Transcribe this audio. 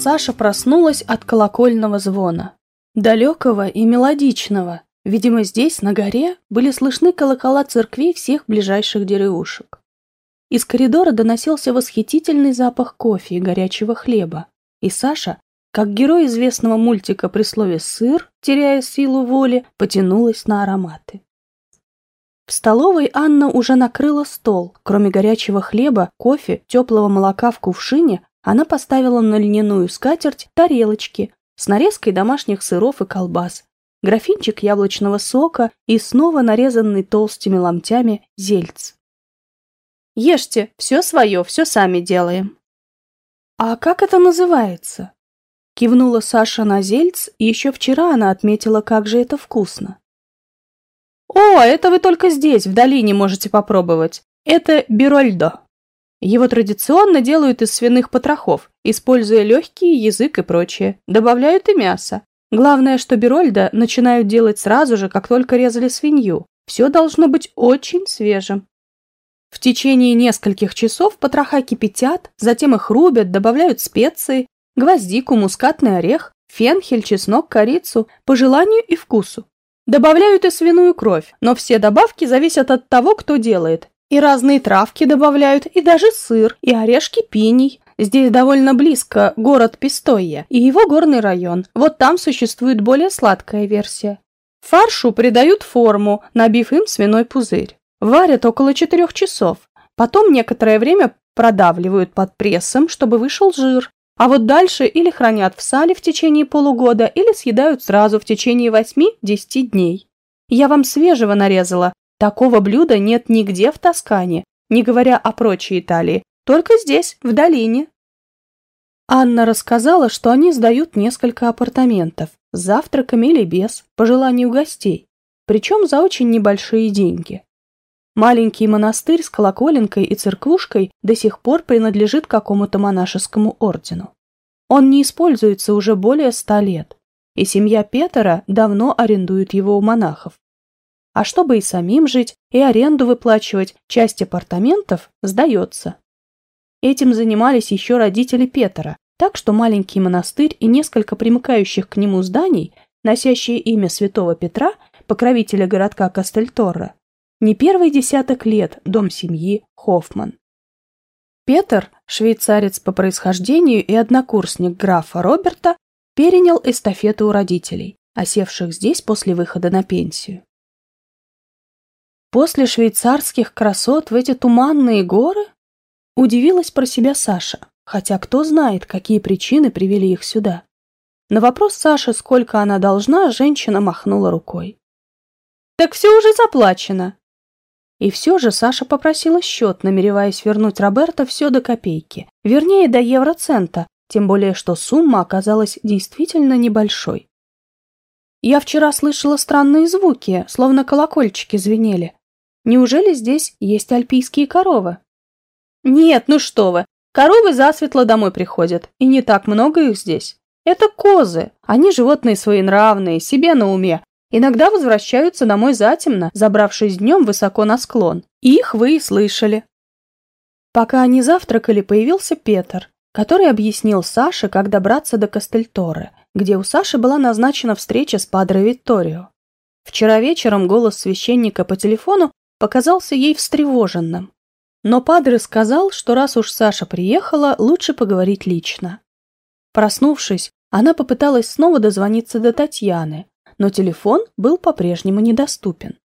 Саша проснулась от колокольного звона. Далекого и мелодичного. Видимо, здесь, на горе, были слышны колокола церквей всех ближайших деревушек. Из коридора доносился восхитительный запах кофе и горячего хлеба. И Саша, как герой известного мультика при слове «сыр», теряя силу воли, потянулась на ароматы. В столовой Анна уже накрыла стол. Кроме горячего хлеба, кофе, теплого молока в кувшине, она поставила на льняную скатерть тарелочки с нарезкой домашних сыров и колбас, графинчик яблочного сока и снова нарезанный толстыми ломтями зельц. «Ешьте, все свое, все сами делаем». «А как это называется?» Кивнула Саша на зельц, и еще вчера она отметила, как же это вкусно. «О, это вы только здесь, в долине, можете попробовать. Это бирольдо. Его традиционно делают из свиных потрохов, используя легкий язык и прочее. Добавляют и мясо. Главное, что бирольдо начинают делать сразу же, как только резали свинью. Все должно быть очень свежим. В течение нескольких часов потроха кипятят, затем их рубят, добавляют специи, гвоздику, мускатный орех, фенхель, чеснок, корицу, по желанию и вкусу. Добавляют и свиную кровь, но все добавки зависят от того, кто делает. И разные травки добавляют, и даже сыр, и орешки пиний. Здесь довольно близко город Пистойя и его горный район. Вот там существует более сладкая версия. Фаршу придают форму, набив им свиной пузырь. Варят около четырех часов. Потом некоторое время продавливают под прессом, чтобы вышел жир. А вот дальше или хранят в сале в течение полугода, или съедают сразу в течение 8-10 дней. Я вам свежего нарезала. Такого блюда нет нигде в Тоскане, не говоря о прочей Италии, только здесь, в долине. Анна рассказала, что они сдают несколько апартаментов, с завтраками или без, по желанию гостей, причем за очень небольшие деньги. Маленький монастырь с колоколенкой и церквушкой до сих пор принадлежит какому-то монашескому ордену. Он не используется уже более ста лет, и семья Петера давно арендует его у монахов. А чтобы и самим жить, и аренду выплачивать, часть апартаментов сдается. Этим занимались еще родители Петера, так что маленький монастырь и несколько примыкающих к нему зданий, носящие имя святого Петра, покровителя городка Кастельторра, не первый десяток лет дом семьи Хоффман. Петер, швейцарец по происхождению и однокурсник графа Роберта, перенял эстафету у родителей, осевших здесь после выхода на пенсию. После швейцарских красот в эти туманные горы? Удивилась про себя Саша, хотя кто знает, какие причины привели их сюда. На вопрос Саши, сколько она должна, женщина махнула рукой. «Так все уже заплачено. И все же Саша попросила счет, намереваясь вернуть Роберто все до копейки, вернее, до евроцента, тем более, что сумма оказалась действительно небольшой. Я вчера слышала странные звуки, словно колокольчики звенели. Неужели здесь есть альпийские коровы? Нет, ну что вы, коровы засветло домой приходят, и не так много их здесь. Это козы, они животные своенравные, себе на уме, Иногда возвращаются домой затемно, забравшись днем высоко на склон. Их вы и слышали. Пока они завтракали, появился Петр, который объяснил Саше, как добраться до Кастельторы, где у Саши была назначена встреча с Падре Витторио. Вчера вечером голос священника по телефону показался ей встревоженным. Но Падре сказал, что раз уж Саша приехала, лучше поговорить лично. Проснувшись, она попыталась снова дозвониться до Татьяны, но телефон был по-прежнему недоступен.